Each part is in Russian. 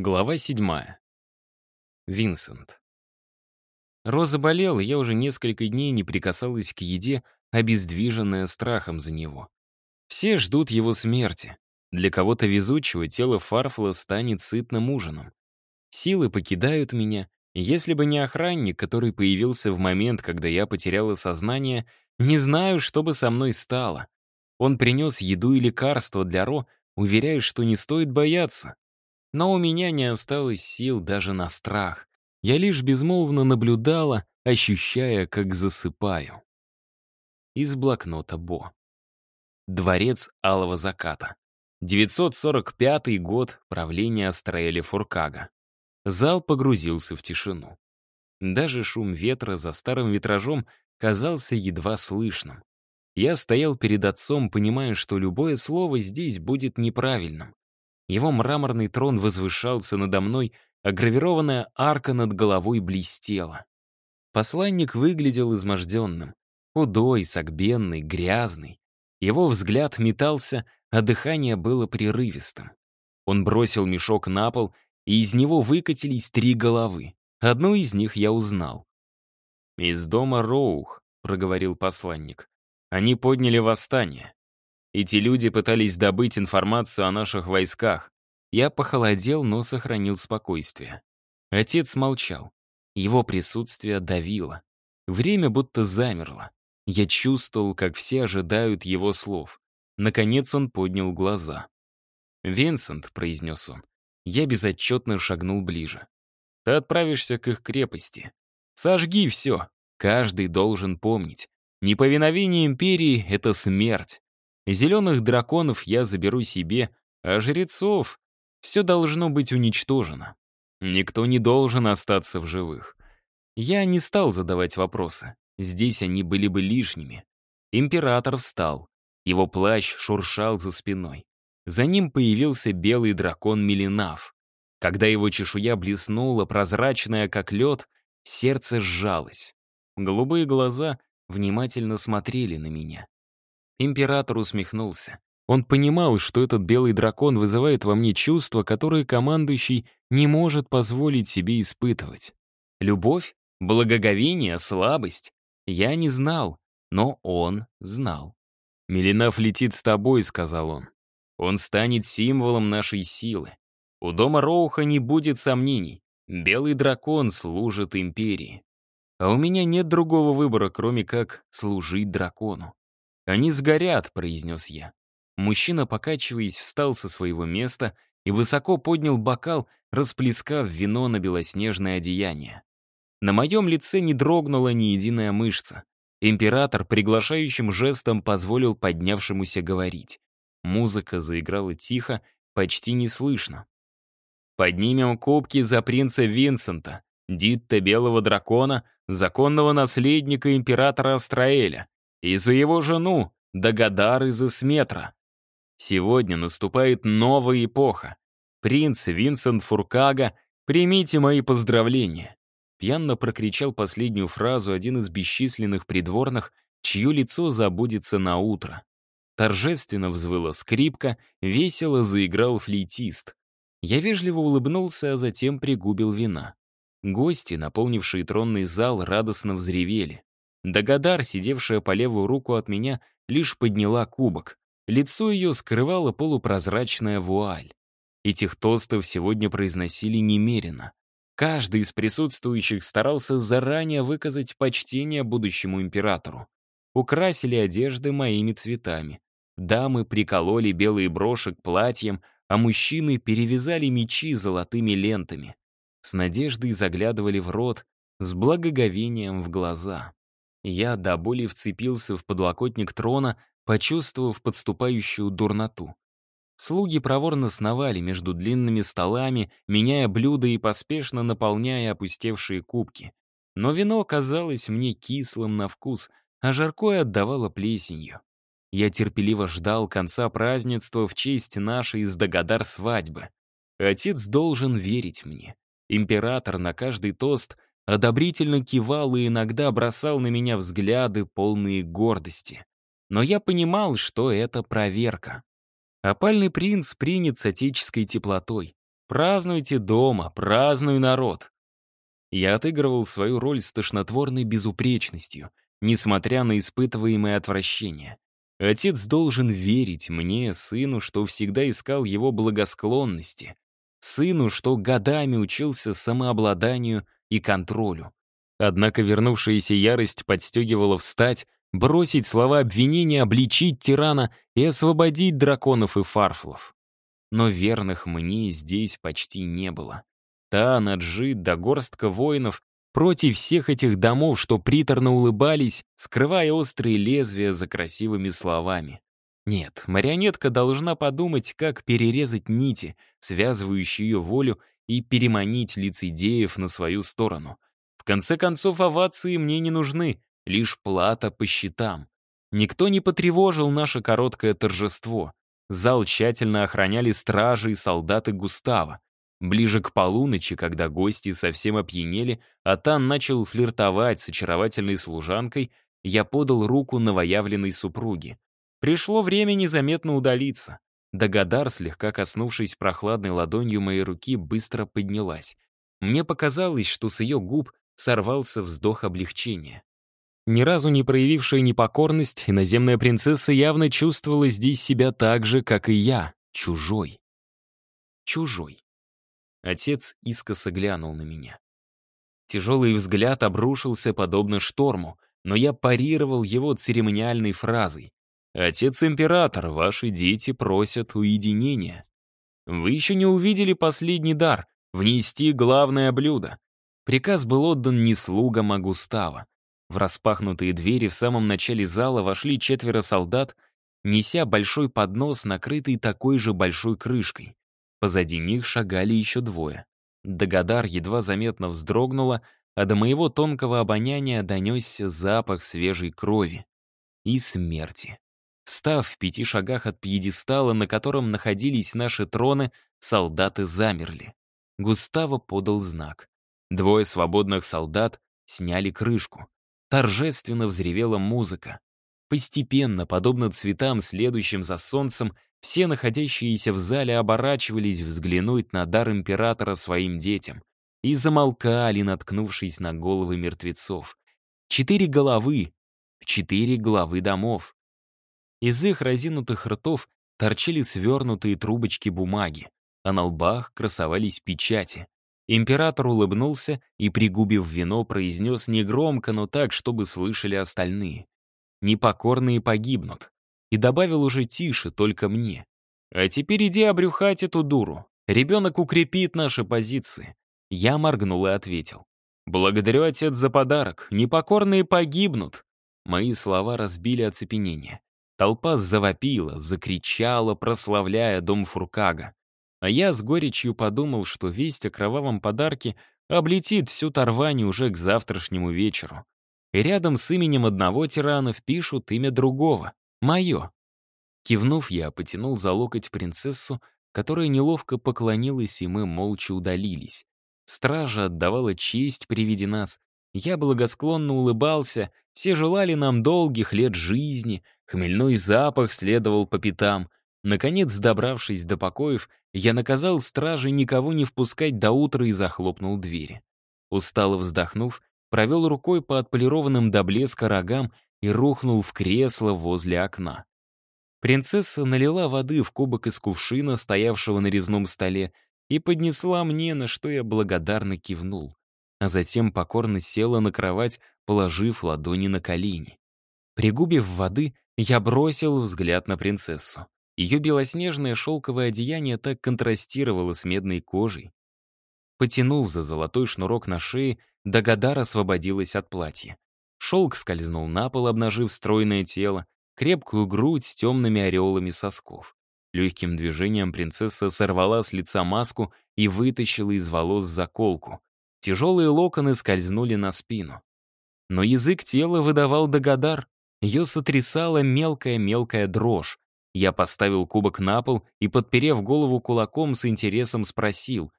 Глава 7. Винсент. Роза болела, я уже несколько дней не прикасалась к еде, обездвиженная страхом за него. Все ждут его смерти. Для кого-то везучего тело Фарфла станет сытным ужином. Силы покидают меня. Если бы не охранник, который появился в момент, когда я потеряла сознание, не знаю, что бы со мной стало. Он принес еду и лекарства для Ро, уверяя, что не стоит бояться, но у меня не осталось сил даже на страх. Я лишь безмолвно наблюдала, ощущая, как засыпаю. Из блокнота Бо. Дворец Алого Заката. 945 год правления Астраэля Фуркага. Зал погрузился в тишину. Даже шум ветра за старым витражом казался едва слышным. Я стоял перед отцом, понимая, что любое слово здесь будет неправильным. Его мраморный трон возвышался надо мной, а гравированная арка над головой блестела. Посланник выглядел изможденным. Худой, согбенный, грязный. Его взгляд метался, а дыхание было прерывистым. Он бросил мешок на пол, и из него выкатились три головы. Одну из них я узнал. «Из дома Роух», — проговорил посланник. «Они подняли восстание. Эти люди пытались добыть информацию о наших войсках. Я похолодел, но сохранил спокойствие. Отец молчал. Его присутствие давило. Время будто замерло. Я чувствовал, как все ожидают его слов. Наконец он поднял глаза. «Винсент», — произнес он, — я безотчетно шагнул ближе. «Ты отправишься к их крепости. Сожги все. Каждый должен помнить. Неповиновение империи — это смерть. Зеленых драконов я заберу себе, а жрецов все должно быть уничтожено. Никто не должен остаться в живых. Я не стал задавать вопросы. Здесь они были бы лишними. Император встал. Его плащ шуршал за спиной. За ним появился белый дракон Милинав. Когда его чешуя блеснула, прозрачная, как лед, сердце сжалось. Голубые глаза внимательно смотрели на меня. Император усмехнулся. Он понимал, что этот белый дракон вызывает во мне чувства, которые командующий не может позволить себе испытывать. Любовь, благоговение, слабость. Я не знал, но он знал. «Меленав летит с тобой», — сказал он. «Он станет символом нашей силы. У дома Роуха не будет сомнений. Белый дракон служит империи. А у меня нет другого выбора, кроме как служить дракону. «Они сгорят», — произнес я. Мужчина, покачиваясь, встал со своего места и высоко поднял бокал, расплескав вино на белоснежное одеяние. На моем лице не дрогнула ни единая мышца. Император приглашающим жестом позволил поднявшемуся говорить. Музыка заиграла тихо, почти неслышно. «Поднимем кубки за принца Винсента, Дитта Белого Дракона, законного наследника императора Астраэля. И за его жену, Дагодар из Исметра. Сегодня наступает новая эпоха. Принц Винсент Фуркага, примите мои поздравления. Пьяно прокричал последнюю фразу один из бесчисленных придворных, чье лицо забудется на утро. Торжественно взвыла скрипка, весело заиграл флейтист. Я вежливо улыбнулся, а затем пригубил вина. Гости, наполнившие тронный зал, радостно взревели. Дагадар, сидевшая по левую руку от меня, лишь подняла кубок. Лицо ее скрывала полупрозрачная вуаль. Этих тостов сегодня произносили немерено. Каждый из присутствующих старался заранее выказать почтение будущему императору. Украсили одежды моими цветами. Дамы прикололи белые броши к платьям, а мужчины перевязали мечи золотыми лентами. С надеждой заглядывали в рот, с благоговением в глаза. Я до боли вцепился в подлокотник трона, почувствовав подступающую дурноту. Слуги проворно сновали между длинными столами, меняя блюда и поспешно наполняя опустевшие кубки. Но вино казалось мне кислым на вкус, а жаркое отдавало плесенью. Я терпеливо ждал конца празднества в честь нашей из Догадар свадьбы. Отец должен верить мне. Император на каждый тост одобрительно кивал и иногда бросал на меня взгляды, полные гордости. Но я понимал, что это проверка. Опальный принц принят с отеческой теплотой. «Празднуйте дома, празднуй народ!» Я отыгрывал свою роль с тошнотворной безупречностью, несмотря на испытываемое отвращение. Отец должен верить мне, сыну, что всегда искал его благосклонности, сыну, что годами учился самообладанию — и контролю. Однако вернувшаяся ярость подстегивала встать, бросить слова обвинения, обличить тирана и освободить драконов и фарфлов. Но верных мне здесь почти не было. Та наджи да горстка воинов против всех этих домов, что приторно улыбались, скрывая острые лезвия за красивыми словами. Нет, марионетка должна подумать, как перерезать нити, связывающие ее волю и переманить лицедеев на свою сторону. В конце концов, овации мне не нужны, лишь плата по счетам. Никто не потревожил наше короткое торжество. Зал тщательно охраняли стражи и солдаты Густава. Ближе к полуночи, когда гости совсем опьянели, а Тан начал флиртовать с очаровательной служанкой, я подал руку новоявленной супруге. Пришло время незаметно удалиться. Дагадар, слегка коснувшись прохладной ладонью моей руки, быстро поднялась. Мне показалось, что с ее губ сорвался вздох облегчения. Ни разу не проявившая непокорность, иноземная принцесса явно чувствовала здесь себя так же, как и я, чужой. Чужой. Отец искоса глянул на меня. Тяжелый взгляд обрушился подобно шторму, но я парировал его церемониальной фразой. Отец-император, ваши дети просят уединения. Вы еще не увидели последний дар — внести главное блюдо. Приказ был отдан не слугам, а Густаво. В распахнутые двери в самом начале зала вошли четверо солдат, неся большой поднос, накрытый такой же большой крышкой. Позади них шагали еще двое. Догодар едва заметно вздрогнула, а до моего тонкого обоняния донесся запах свежей крови и смерти. Встав в пяти шагах от пьедестала, на котором находились наши троны, солдаты замерли. Густаво подал знак. Двое свободных солдат сняли крышку. Торжественно взревела музыка. Постепенно, подобно цветам, следующим за солнцем, все находящиеся в зале оборачивались взглянуть на дар императора своим детям и замолкали, наткнувшись на головы мертвецов. Четыре головы, четыре головы домов. Из их разинутых ртов торчали свернутые трубочки бумаги, а на лбах красовались печати. Император улыбнулся и, пригубив вино, произнес негромко, но так, чтобы слышали остальные. «Непокорные погибнут». И добавил уже тише, только мне. «А теперь иди обрюхать эту дуру. Ребенок укрепит наши позиции». Я моргнул и ответил. «Благодарю, отец, за подарок. Непокорные погибнут». Мои слова разбили оцепенение. Толпа завопила, закричала, прославляя дом Фуркага. А я с горечью подумал, что весть о кровавом подарке облетит всю Тарвань уже к завтрашнему вечеру. И рядом с именем одного тирана впишут имя другого — мое. Кивнув, я потянул за локоть принцессу, которая неловко поклонилась, и мы молча удалились. Стража отдавала честь при виде нас. Я благосклонно улыбался, все желали нам долгих лет жизни — Хмельной запах следовал по пятам. Наконец, добравшись до покоев, я наказал страже никого не впускать до утра и захлопнул двери. Устало вздохнув, провел рукой по отполированным до блеска рогам и рухнул в кресло возле окна. Принцесса налила воды в кубок из кувшина, стоявшего на резном столе, и поднесла мне, на что я благодарно кивнул. А затем покорно села на кровать, положив ладони на колени. Пригубив воды, я бросил взгляд на принцессу. Ее белоснежное шелковое одеяние так контрастировало с медной кожей. Потянув за золотой шнурок на шее, Дагадар освободилась от платья. Шелк скользнул на пол, обнажив стройное тело, крепкую грудь с темными ореолами сосков. Легким движением принцесса сорвала с лица маску и вытащила из волос заколку. Тяжелые локоны скользнули на спину. Но язык тела выдавал Дагадар. Ее сотрясала мелкая-мелкая дрожь. Я поставил кубок на пол и, подперев голову кулаком, с интересом спросил.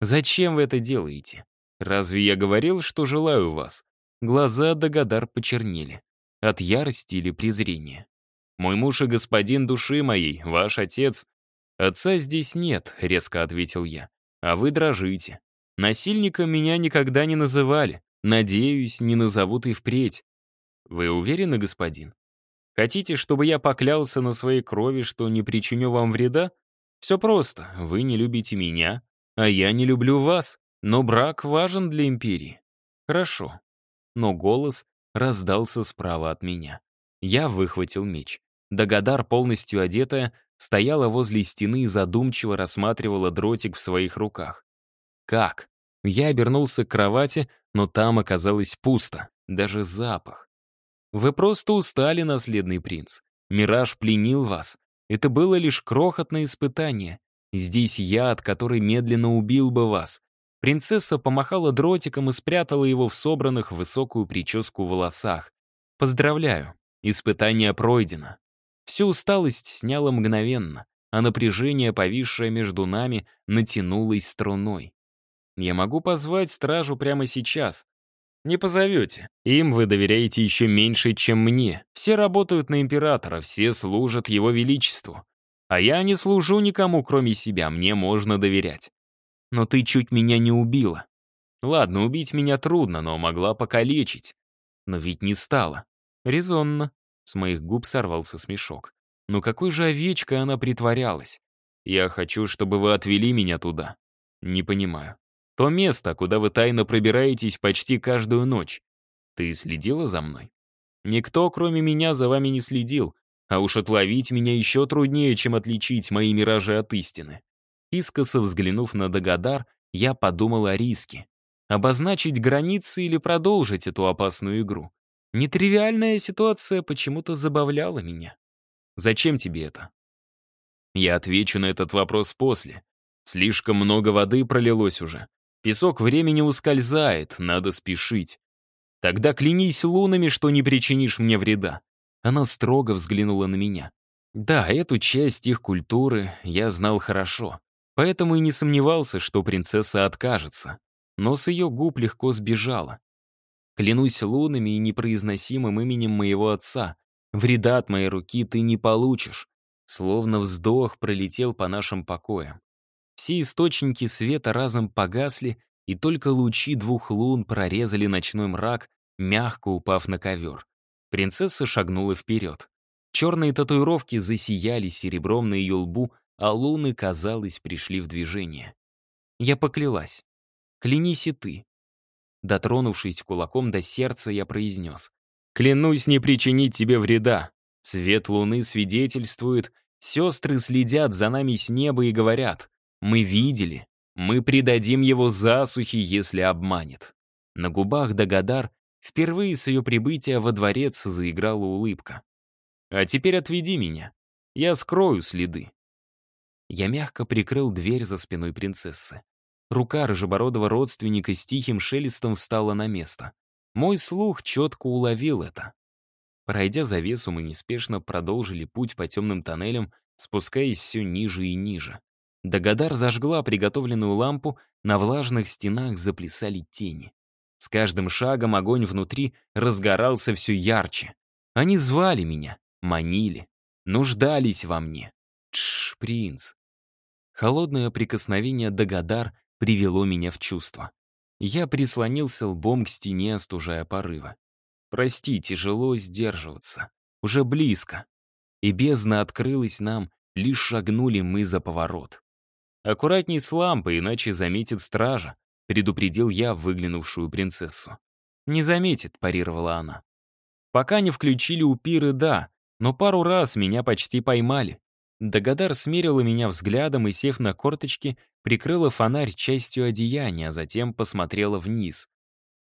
«Зачем вы это делаете? Разве я говорил, что желаю вас?» Глаза Дагадар почернели. От ярости или презрения. «Мой муж и господин души моей, ваш отец». «Отца здесь нет», — резко ответил я. «А вы дрожите. Насильником меня никогда не называли. Надеюсь, не назовут и впредь. «Вы уверены, господин? Хотите, чтобы я поклялся на своей крови, что не причиню вам вреда? Все просто. Вы не любите меня, а я не люблю вас. Но брак важен для империи. Хорошо. Но голос раздался справа от меня. Я выхватил меч. Дагадар, полностью одетая, стояла возле стены и задумчиво рассматривала дротик в своих руках. «Как?» Я обернулся к кровати, но там оказалось пусто. Даже запах. Вы просто устали, наследный принц. Мираж пленил вас. Это было лишь крохотное испытание. Здесь яд, который медленно убил бы вас. Принцесса помахала дротиком и спрятала его в собранных в высокую прическу волосах. Поздравляю, испытание пройдено. Всю усталость сняла мгновенно, а напряжение, повисшее между нами, натянулось струной. Я могу позвать стражу прямо сейчас, не позовете. Им вы доверяете еще меньше, чем мне. Все работают на императора, все служат его величеству. А я не служу никому, кроме себя, мне можно доверять. Но ты чуть меня не убила. Ладно, убить меня трудно, но могла покалечить. Но ведь не стала. Резонно. С моих губ сорвался смешок. Но какой же овечкой она притворялась? Я хочу, чтобы вы отвели меня туда. Не понимаю. То место, куда вы тайно пробираетесь почти каждую ночь. Ты следила за мной? Никто, кроме меня, за вами не следил, а уж отловить меня еще труднее, чем отличить мои миражи от истины. Искоса взглянув на Дагадар, я подумал о риске. Обозначить границы или продолжить эту опасную игру? Нетривиальная ситуация почему-то забавляла меня. Зачем тебе это? Я отвечу на этот вопрос после. Слишком много воды пролилось уже. Песок времени ускользает, надо спешить. Тогда клянись лунами, что не причинишь мне вреда. Она строго взглянула на меня. Да, эту часть их культуры я знал хорошо, поэтому и не сомневался, что принцесса откажется. Но с ее губ легко сбежала. Клянусь лунами и непроизносимым именем моего отца. Вреда от моей руки ты не получишь. Словно вздох пролетел по нашим покоям. Все источники света разом погасли, и только лучи двух лун прорезали ночной мрак, мягко упав на ковер. Принцесса шагнула вперед. Черные татуировки засияли серебром на ее лбу, а луны, казалось, пришли в движение. Я поклялась. «Клянись и ты». Дотронувшись кулаком до сердца, я произнес. «Клянусь не причинить тебе вреда. Свет луны свидетельствует, сестры следят за нами с неба и говорят, мы видели. Мы придадим его засухе, если обманет. На губах Дагадар впервые с ее прибытия во дворец заиграла улыбка. «А теперь отведи меня. Я скрою следы». Я мягко прикрыл дверь за спиной принцессы. Рука рыжебородого родственника с тихим шелестом встала на место. Мой слух четко уловил это. Пройдя завесу, мы неспешно продолжили путь по темным тоннелям, спускаясь все ниже и ниже. Дагадар зажгла приготовленную лампу, на влажных стенах заплясали тени. С каждым шагом огонь внутри разгорался все ярче. Они звали меня, манили, нуждались во мне. Тш, принц. Холодное прикосновение Дагадар привело меня в чувство. Я прислонился лбом к стене, остужая порыва. Прости, тяжело сдерживаться. Уже близко. И бездна открылась нам, лишь шагнули мы за поворот. «Аккуратней с лампой, иначе заметит стража», — предупредил я выглянувшую принцессу. «Не заметит», — парировала она. «Пока не включили упиры, да, но пару раз меня почти поймали». Дагадар смерила меня взглядом и, сев на корточки, прикрыла фонарь частью одеяния, а затем посмотрела вниз.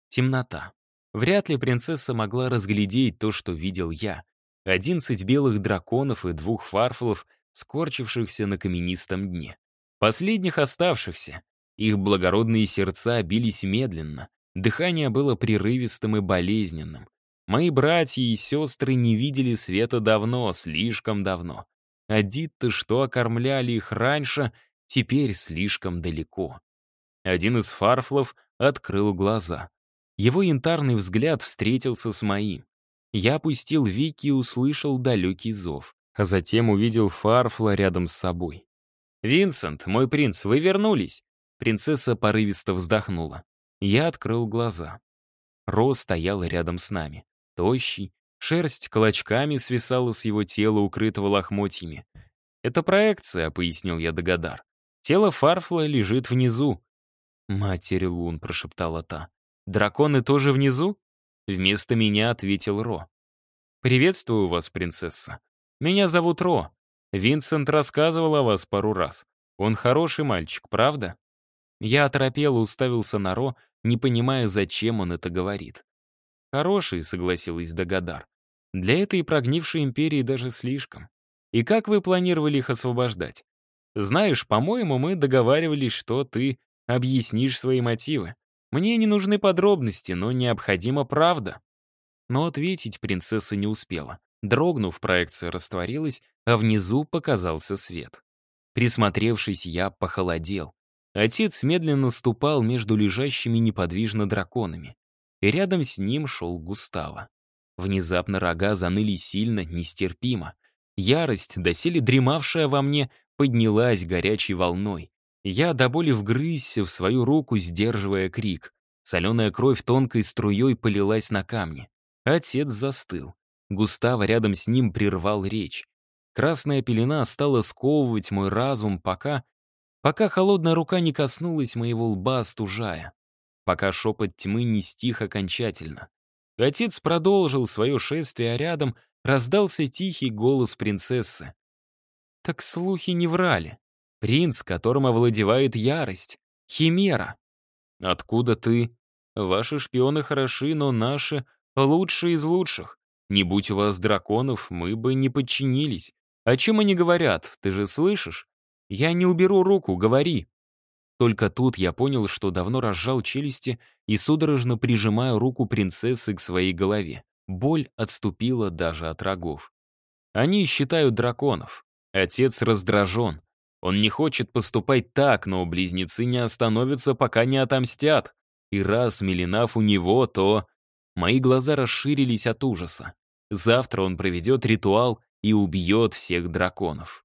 Темнота. Вряд ли принцесса могла разглядеть то, что видел я. Одиннадцать белых драконов и двух фарфолов, скорчившихся на каменистом дне. Последних оставшихся. Их благородные сердца бились медленно, дыхание было прерывистым и болезненным. Мои братья и сестры не видели света давно, слишком давно. А дитты, что окормляли их раньше, теперь слишком далеко. Один из фарфлов открыл глаза. Его янтарный взгляд встретился с моим. Я опустил Вики и услышал далекий зов, а затем увидел фарфла рядом с собой. «Винсент, мой принц, вы вернулись!» Принцесса порывисто вздохнула. Я открыл глаза. Ро стояла рядом с нами. Тощий, шерсть клочками свисала с его тела, укрытого лохмотьями. «Это проекция», — пояснил я Дагадар. «Тело Фарфла лежит внизу». «Матерь Лун», — прошептала та. «Драконы тоже внизу?» Вместо меня ответил Ро. «Приветствую вас, принцесса. Меня зовут Ро. Винсент рассказывал о вас пару раз. Он хороший мальчик, правда?» Я оторопел и уставился на Ро, не понимая, зачем он это говорит. «Хороший», — согласилась Дагадар. «Для этой прогнившей империи даже слишком. И как вы планировали их освобождать? Знаешь, по-моему, мы договаривались, что ты объяснишь свои мотивы. Мне не нужны подробности, но необходима правда». Но ответить принцесса не успела. Дрогнув, проекция растворилась, а внизу показался свет. Присмотревшись, я похолодел. Отец медленно ступал между лежащими неподвижно драконами. И рядом с ним шел Густаво. Внезапно рога заныли сильно, нестерпимо. Ярость, доселе дремавшая во мне, поднялась горячей волной. Я до боли вгрызся в свою руку, сдерживая крик. Соленая кровь тонкой струей полилась на камни. Отец застыл. Густава рядом с ним прервал речь. Красная пелена стала сковывать мой разум, пока... Пока холодная рука не коснулась моего лба, стужая. Пока шепот тьмы не стих окончательно. Отец продолжил свое шествие, а рядом раздался тихий голос принцессы. Так слухи не врали. Принц, которым овладевает ярость. Химера. Откуда ты? Ваши шпионы хороши, но наши — лучшие из лучших. Не будь у вас драконов, мы бы не подчинились. О чем они говорят, ты же слышишь? Я не уберу руку, говори. Только тут я понял, что давно разжал челюсти и судорожно прижимаю руку принцессы к своей голове. Боль отступила даже от рогов. Они считают драконов. Отец раздражен. Он не хочет поступать так, но близнецы не остановятся, пока не отомстят. И раз Милинав у него, то... Мои глаза расширились от ужаса. Завтра он проведет ритуал и убьет всех драконов.